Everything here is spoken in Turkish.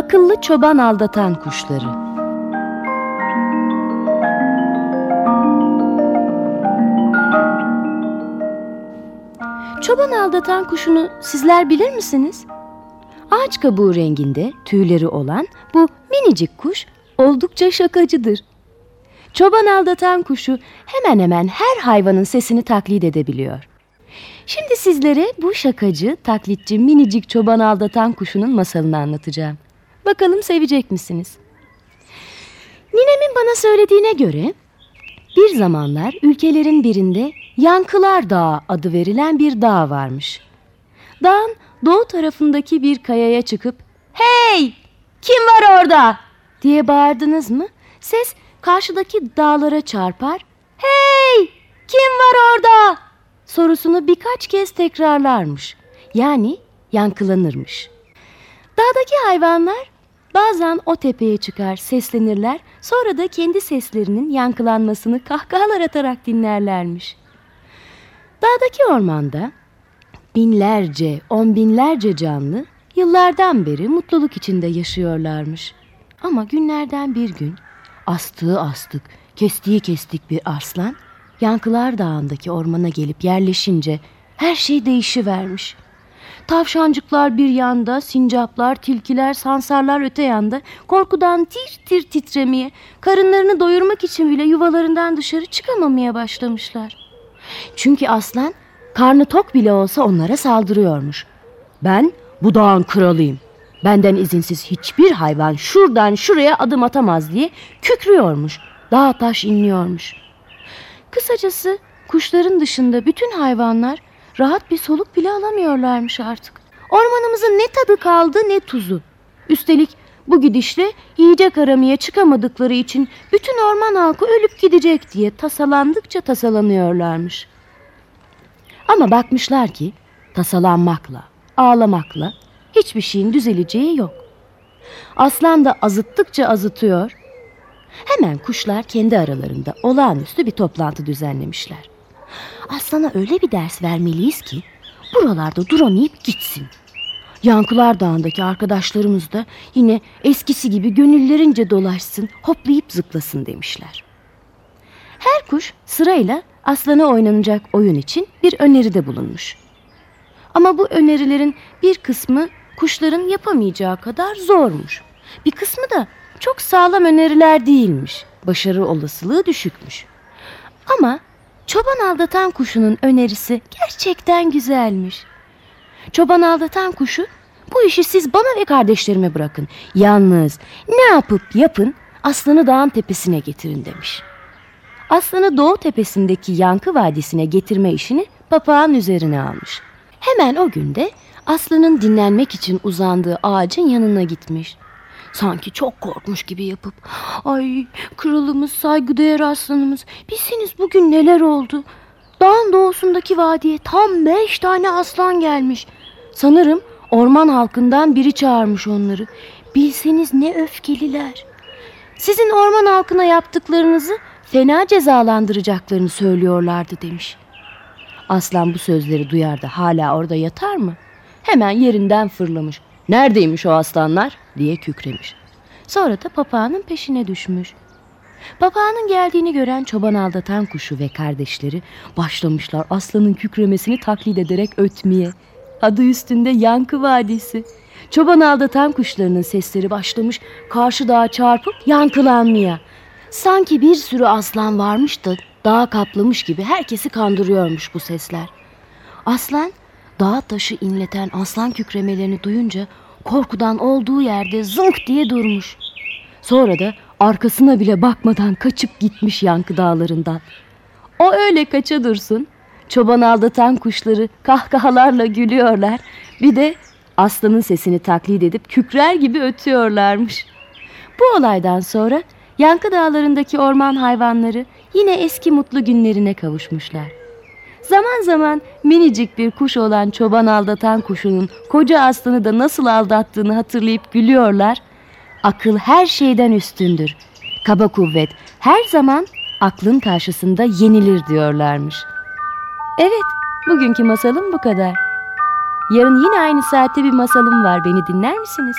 Akıllı çoban aldatan kuşları. Çoban aldatan kuşunu sizler bilir misiniz? Ağaç kabuğu renginde tüyleri olan bu minicik kuş oldukça şakacıdır. Çoban aldatan kuşu hemen hemen her hayvanın sesini taklit edebiliyor. Şimdi sizlere bu şakacı, taklitçi, minicik çoban aldatan kuşunun masalını anlatacağım. Bakalım sevecek misiniz? Ninemin bana söylediğine göre bir zamanlar ülkelerin birinde Yankılar Dağı adı verilen bir dağ varmış. Dağın doğu tarafındaki bir kayaya çıkıp "Hey! Kim var orada?" diye bağırdınız mı? Ses karşıdaki dağlara çarpar. "Hey! Kim var orada?" sorusunu birkaç kez tekrarlarmış. Yani yankılanırmış. Dağdaki hayvanlar bazen o tepeye çıkar, seslenirler, sonra da kendi seslerinin yankılanmasını kahkahalar atarak dinlerlermiş. Dağdaki ormanda binlerce, on binlerce canlı yıllardan beri mutluluk içinde yaşıyorlarmış. Ama günlerden bir gün astığı astık, kestiği kestik bir arslan Yankılar Dağı'ndaki ormana gelip yerleşince her şey değişivermiş. Tavşancıklar bir yanda, sincaplar, tilkiler, sansarlar öte yanda korkudan tir tir titremeye, karınlarını doyurmak için bile yuvalarından dışarı çıkamamaya başlamışlar. Çünkü aslan karnı tok bile olsa onlara saldırıyormuş. Ben bu dağın kralıyım. Benden izinsiz hiçbir hayvan şuradan şuraya adım atamaz diye kükrüyormuş. Dağ taş inliyormuş. Kısacası kuşların dışında bütün hayvanlar rahat bir soluk bile alamıyorlarmış artık. Ormanımızın ne tadı kaldı ne tuzu. Üstelik bu gidişle yiyecek aramaya çıkamadıkları için bütün orman halkı ölüp gidecek diye tasalandıkça tasalanıyorlarmış. Ama bakmışlar ki tasalanmakla, ağlamakla hiçbir şeyin düzeleceği yok. Aslan da azıttıkça azıtıyor. Hemen kuşlar kendi aralarında olağanüstü bir toplantı düzenlemişler. Aslana öyle bir ders vermeliyiz ki buralarda duramayıp gitsin. Yankılar Dağı'ndaki arkadaşlarımız da yine eskisi gibi gönüllerince dolaşsın, hoplayıp zıplasın demişler. Her kuş sırayla aslana oynanacak oyun için bir öneride bulunmuş. Ama bu önerilerin bir kısmı kuşların yapamayacağı kadar zormuş. Bir kısmı da çok sağlam öneriler değilmiş. Başarı olasılığı düşükmüş. Ama çoban aldatan kuşunun önerisi gerçekten güzelmiş. Çoban aldatan kuşu bu işi siz bana ve kardeşlerime bırakın. Yalnız ne yapıp yapın aslanı dağın tepesine getirin demiş. Aslanı doğu tepesindeki yankı vadisine getirme işini papağan üzerine almış. Hemen o günde aslanın dinlenmek için uzandığı ağacın yanına gitmiş. Sanki çok korkmuş gibi yapıp ay kralımız saygıdeğer aslanımız bilseniz bugün neler oldu. Dağın doğusundaki vadiye tam beş tane aslan gelmiş. Sanırım orman halkından biri çağırmış onları. Bilseniz ne öfkeliler. Sizin orman halkına yaptıklarınızı fena cezalandıracaklarını söylüyorlardı demiş. Aslan bu sözleri duyar da hala orada yatar mı? Hemen yerinden fırlamış. Neredeymiş o aslanlar diye kükremiş. Sonra da papağanın peşine düşmüş. Papağanın geldiğini gören çoban aldatan kuşu ve kardeşleri başlamışlar aslanın kükremesini taklit ederek ötmeye. Adı üstünde Yankı Vadisi. Çoban aldatan kuşlarının sesleri başlamış karşı dağa çarpıp yankılanmaya. Sanki bir sürü aslan varmış da dağa kaplamış gibi herkesi kandırıyormuş bu sesler. Aslan dağ taşı inleten aslan kükremelerini duyunca korkudan olduğu yerde zınk diye durmuş. Sonra da arkasına bile bakmadan kaçıp gitmiş yankı dağlarından. O öyle kaça dursun. Çoban aldatan kuşları kahkahalarla gülüyorlar. Bir de aslanın sesini taklit edip kükrer gibi ötüyorlarmış. Bu olaydan sonra Yankı dağlarındaki orman hayvanları yine eski mutlu günlerine kavuşmuşlar. Zaman zaman minicik bir kuş olan çoban aldatan kuşunun koca aslanı da nasıl aldattığını hatırlayıp gülüyorlar. Akıl her şeyden üstündür. Kaba kuvvet her zaman aklın karşısında yenilir diyorlarmış. Evet, bugünkü masalım bu kadar. Yarın yine aynı saatte bir masalım var. Beni dinler misiniz?